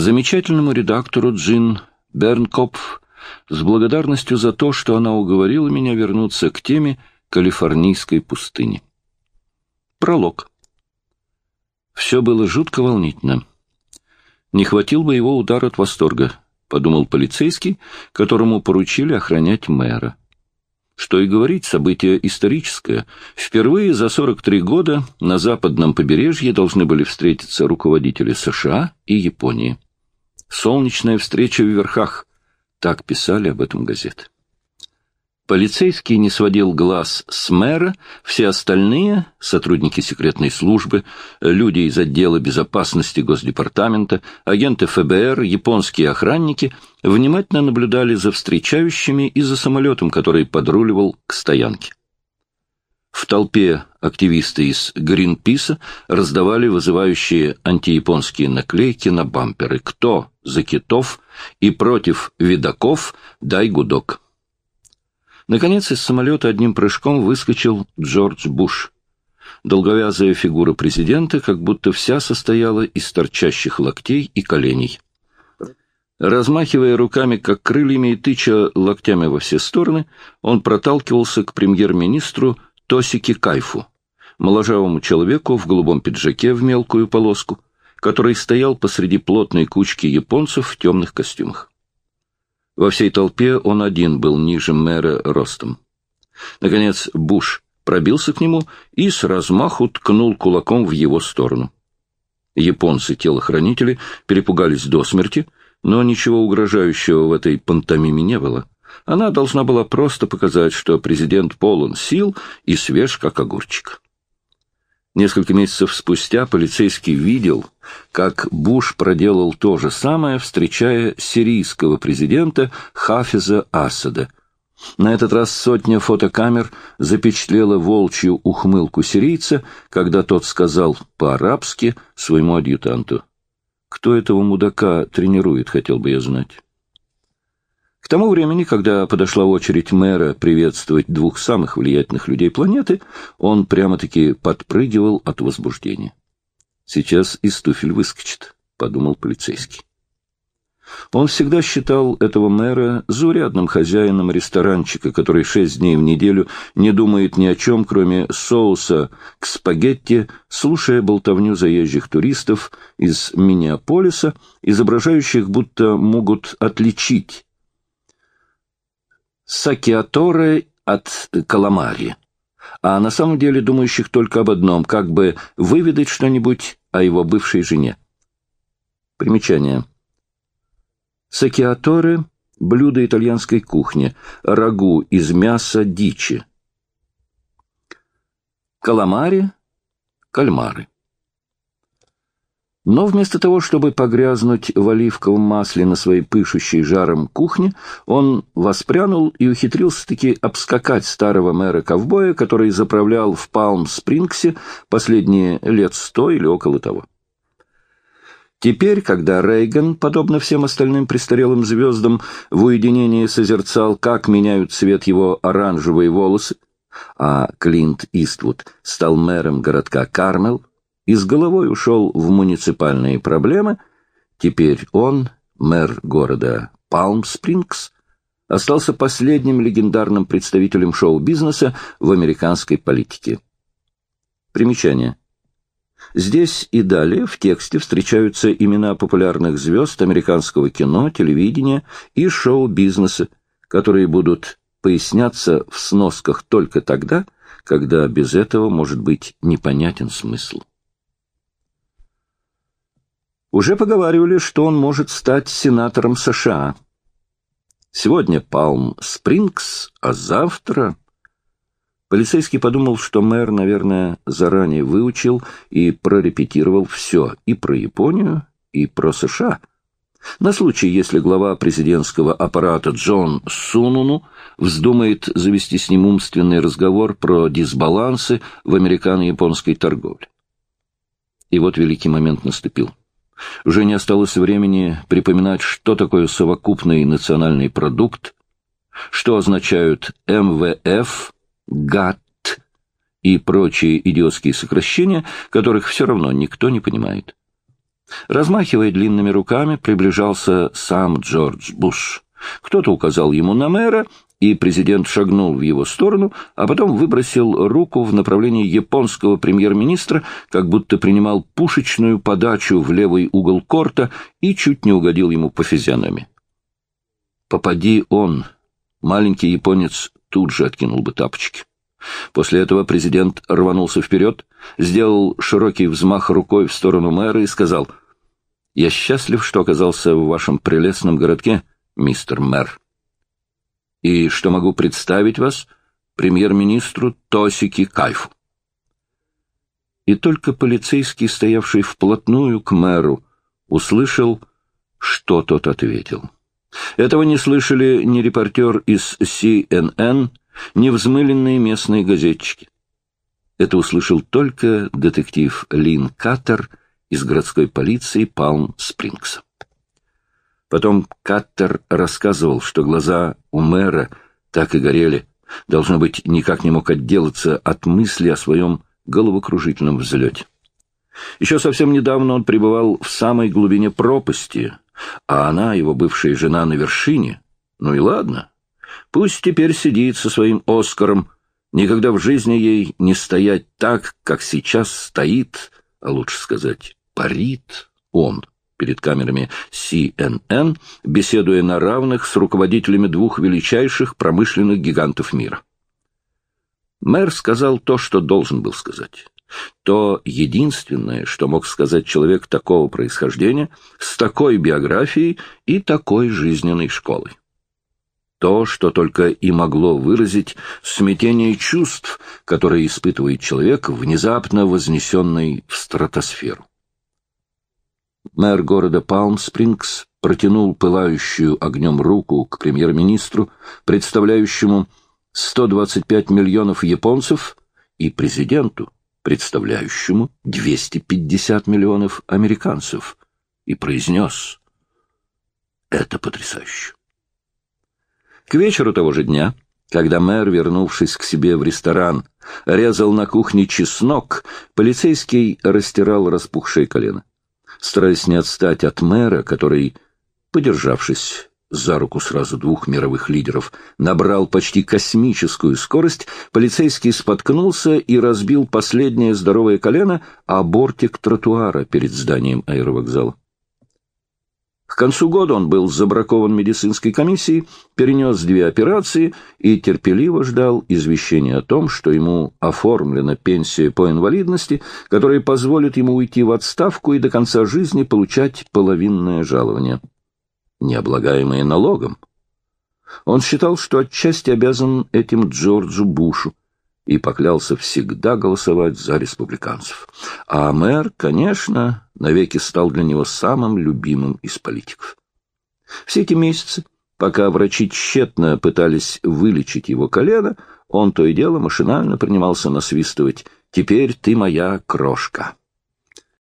Замечательному редактору Джин Бернкопф с благодарностью за то, что она уговорила меня вернуться к теме калифорнийской пустыни. Пролог. Все было жутко волнительно. Не хватил бы его удар от восторга, подумал полицейский, которому поручили охранять мэра. Что и говорить, событие историческое. Впервые за 43 года на западном побережье должны были встретиться руководители США и Японии. «Солнечная встреча в верхах», так писали об этом газеты. Полицейский не сводил глаз с мэра, все остальные, сотрудники секретной службы, люди из отдела безопасности Госдепартамента, агенты ФБР, японские охранники, внимательно наблюдали за встречающими и за самолетом, который подруливал к стоянке. В толпе активисты из Гринписа раздавали вызывающие антияпонские наклейки на бамперы «Кто за китов?» и «Против видаков дай гудок». Наконец из самолета одним прыжком выскочил Джордж Буш. Долговязая фигура президента как будто вся состояла из торчащих локтей и коленей. Размахивая руками, как крыльями, и тыча локтями во все стороны, он проталкивался к премьер-министру Тосике Кайфу, моложавому человеку в голубом пиджаке в мелкую полоску, который стоял посреди плотной кучки японцев в темных костюмах. Во всей толпе он один был ниже мэра ростом. Наконец Буш пробился к нему и с размаху ткнул кулаком в его сторону. Японцы-телохранители перепугались до смерти, но ничего угрожающего в этой пантомиме не было. Она должна была просто показать, что президент полон сил и свеж, как огурчик. Несколько месяцев спустя полицейский видел, как Буш проделал то же самое, встречая сирийского президента Хафиза Асада. На этот раз сотня фотокамер запечатлела волчью ухмылку сирийца, когда тот сказал по-арабски своему адъютанту. «Кто этого мудака тренирует, хотел бы я знать». К тому времени, когда подошла очередь мэра приветствовать двух самых влиятельных людей планеты, он прямо-таки подпрыгивал от возбуждения. «Сейчас из туфель выскочит», — подумал полицейский. Он всегда считал этого мэра заурядным хозяином ресторанчика, который шесть дней в неделю не думает ни о чем, кроме соуса к спагетти, слушая болтовню заезжих туристов из Миннеаполиса, изображающих, будто могут отличить сакиаторе от каламари, а на самом деле думающих только об одном, как бы выведать что-нибудь о его бывшей жене. Примечание. Сакиаторе – блюдо итальянской кухни, рагу из мяса дичи. Каламари – кальмары. Но вместо того, чтобы погрязнуть в оливковом масле на своей пышущей жаром кухне, он воспрянул и ухитрился-таки обскакать старого мэра-ковбоя, который заправлял в Палм-Спрингсе последние лет сто или около того. Теперь, когда Рейган, подобно всем остальным престарелым звездам, в уединении созерцал, как меняют цвет его оранжевые волосы, а Клинт Иствуд стал мэром городка Кармел, и с головой ушел в муниципальные проблемы, теперь он, мэр города Палм-Спрингс, остался последним легендарным представителем шоу-бизнеса в американской политике. Примечание. Здесь и далее в тексте встречаются имена популярных звезд американского кино, телевидения и шоу-бизнеса, которые будут поясняться в сносках только тогда, когда без этого может быть непонятен смысл. Уже поговаривали, что он может стать сенатором США. Сегодня Палм-Спрингс, а завтра... Полицейский подумал, что мэр, наверное, заранее выучил и прорепетировал все и про Японию, и про США. На случай, если глава президентского аппарата Джон Сунуну вздумает завести с ним умственный разговор про дисбалансы в американо-японской торговле. И вот великий момент наступил. Уже не осталось времени припоминать, что такое совокупный национальный продукт, что означают МВФ, ГАТ и прочие идиотские сокращения, которых все равно никто не понимает. Размахивая длинными руками, приближался сам Джордж Буш. Кто-то указал ему на мэра, и президент шагнул в его сторону, а потом выбросил руку в направлении японского премьер-министра, как будто принимал пушечную подачу в левый угол корта и чуть не угодил ему по физиономии. Попади он, маленький японец тут же откинул бы тапочки. После этого президент рванулся вперед, сделал широкий взмах рукой в сторону мэра и сказал, «Я счастлив, что оказался в вашем прелестном городке, мистер мэр и что могу представить вас премьер-министру Тосики Кайфу. И только полицейский, стоявший вплотную к мэру, услышал, что тот ответил. Этого не слышали ни репортер из CNN, ни взмыленные местные газетчики. Это услышал только детектив Лин Каттер из городской полиции Палм-Спрингса. Потом Каттер рассказывал, что глаза у мэра так и горели. Должно быть, никак не мог отделаться от мысли о своем головокружительном взлете. Еще совсем недавно он пребывал в самой глубине пропасти, а она, его бывшая жена, на вершине. Ну и ладно. Пусть теперь сидит со своим Оскаром. Никогда в жизни ей не стоять так, как сейчас стоит, а лучше сказать, парит он перед камерами CNN, беседуя на равных с руководителями двух величайших промышленных гигантов мира. Мэр сказал то, что должен был сказать. То единственное, что мог сказать человек такого происхождения, с такой биографией и такой жизненной школой. То, что только и могло выразить смятение чувств, которое испытывает человек, внезапно вознесенный в стратосферу. Мэр города Палм-Спрингс протянул пылающую огнем руку к премьер-министру, представляющему 125 миллионов японцев, и президенту, представляющему 250 миллионов американцев, и произнес «Это потрясающе». К вечеру того же дня, когда мэр, вернувшись к себе в ресторан, резал на кухне чеснок, полицейский растирал распухшее колено стараясь не отстать от мэра, который, подержавшись за руку сразу двух мировых лидеров, набрал почти космическую скорость, полицейский споткнулся и разбил последнее здоровое колено о бортик тротуара перед зданием аэровокзала. К концу года он был забракован медицинской комиссией, перенес две операции и терпеливо ждал извещения о том, что ему оформлена пенсия по инвалидности, которая позволит ему уйти в отставку и до конца жизни получать половинное жалование, необлагаемое налогом. Он считал, что отчасти обязан этим Джорджу Бушу, и поклялся всегда голосовать за республиканцев. А мэр, конечно, навеки стал для него самым любимым из политиков. Все эти месяцы, пока врачи тщетно пытались вылечить его колено, он то и дело машинально принимался насвистывать «Теперь ты моя крошка».